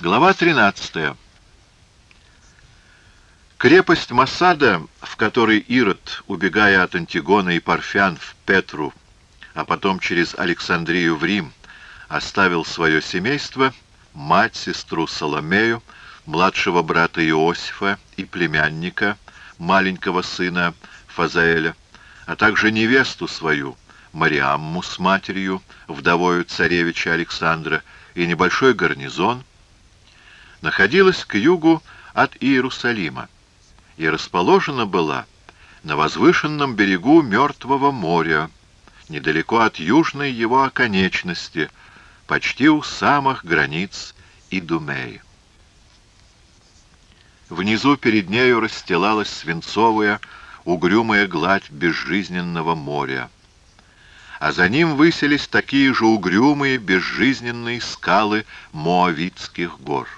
Глава 13. Крепость Масада, в которой Ирод, убегая от Антигона и Парфян в Петру, а потом через Александрию в Рим, оставил свое семейство, мать, сестру Соломею, младшего брата Иосифа и племянника, маленького сына Фазаэля, а также невесту свою, Мариамму с матерью, вдовою царевича Александра, и небольшой гарнизон, находилась к югу от Иерусалима и расположена была на возвышенном берегу Мертвого моря, недалеко от южной его оконечности, почти у самых границ Идумеи. Внизу перед нею расстилалась свинцовая, угрюмая гладь безжизненного моря. А за ним высились такие же угрюмые, безжизненные скалы Моавитских гор.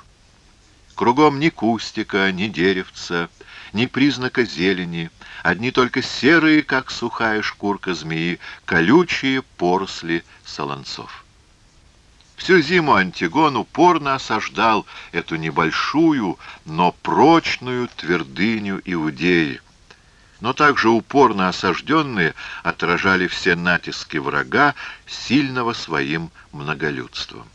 Кругом ни кустика, ни деревца, ни признака зелени, одни только серые, как сухая шкурка змеи, колючие поросли солонцов. Всю зиму Антигон упорно осаждал эту небольшую, но прочную твердыню Иудеи. Но также упорно осажденные отражали все натиски врага, сильного своим многолюдством.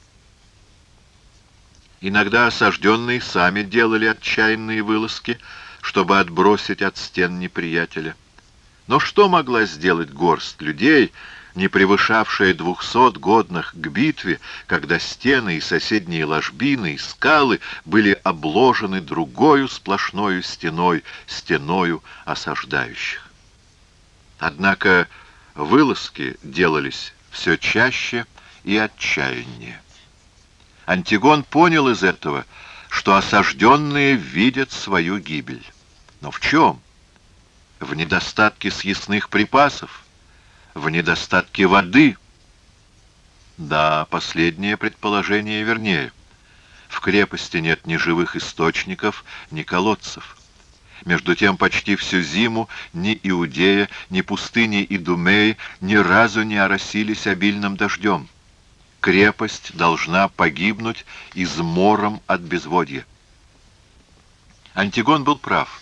Иногда осажденные сами делали отчаянные вылазки, чтобы отбросить от стен неприятеля. Но что могла сделать горсть людей, не превышавшая двухсот годных к битве, когда стены и соседние ложбины и скалы были обложены другою сплошною стеной, стеною осаждающих? Однако вылазки делались все чаще и отчаяннее. Антигон понял из этого, что осажденные видят свою гибель. Но в чем? В недостатке съестных припасов, в недостатке воды. Да, последнее предположение вернее. В крепости нет ни живых источников, ни колодцев. Между тем почти всю зиму ни Иудея, ни пустыни Идумеи ни разу не оросились обильным дождем крепость должна погибнуть измором от безводья. Антигон был прав.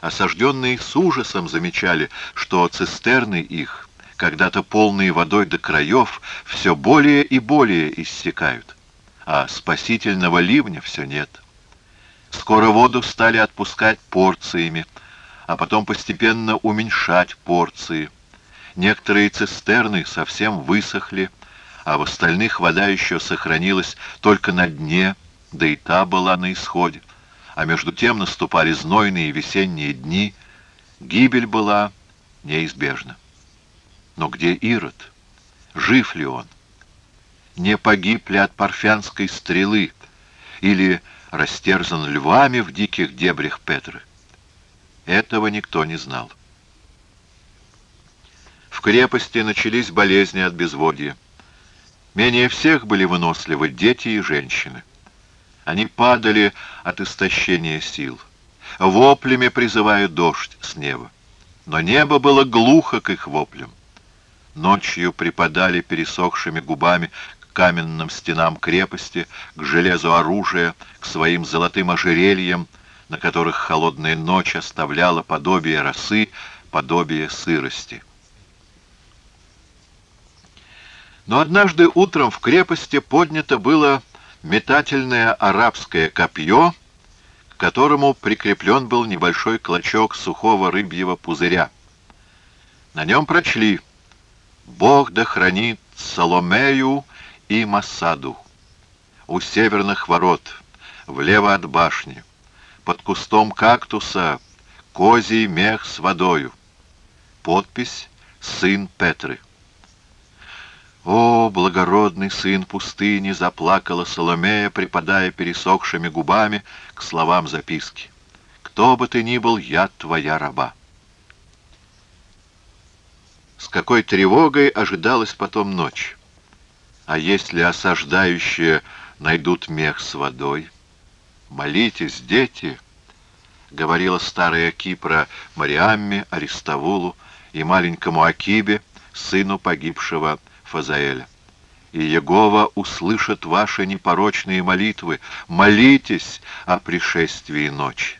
Осажденные с ужасом замечали, что цистерны их, когда-то полные водой до краев, все более и более иссякают, а спасительного ливня все нет. Скоро воду стали отпускать порциями, а потом постепенно уменьшать порции. Некоторые цистерны совсем высохли, а в остальных вода еще сохранилась только на дне, да и та была на исходе. А между тем наступали знойные весенние дни, гибель была неизбежна. Но где Ирод? Жив ли он? Не погиб ли от парфянской стрелы или растерзан львами в диких дебрях Петры? Этого никто не знал. В крепости начались болезни от безводья. Менее всех были выносливы дети и женщины. Они падали от истощения сил, воплями призывая дождь с неба. Но небо было глухо к их воплям. Ночью припадали пересохшими губами к каменным стенам крепости, к железу оружия, к своим золотым ожерельям, на которых холодная ночь оставляла подобие росы, подобие сырости. Но однажды утром в крепости поднято было метательное арабское копье, к которому прикреплен был небольшой клочок сухого рыбьего пузыря. На нем прочли «Бог да хранит Соломею и Масаду» у северных ворот, влево от башни, под кустом кактуса, козий мех с водою. Подпись «Сын Петры». «О, благородный сын пустыни!» — заплакала Соломея, припадая пересохшими губами к словам записки. «Кто бы ты ни был, я твоя раба!» С какой тревогой ожидалась потом ночь. А если осаждающие найдут мех с водой? «Молитесь, дети!» — говорила старая Кипра Мариамме, Аристовулу и маленькому Акибе, сыну погибшего Фазаэля. и Егова услышит ваши непорочные молитвы. Молитесь о пришествии ночи.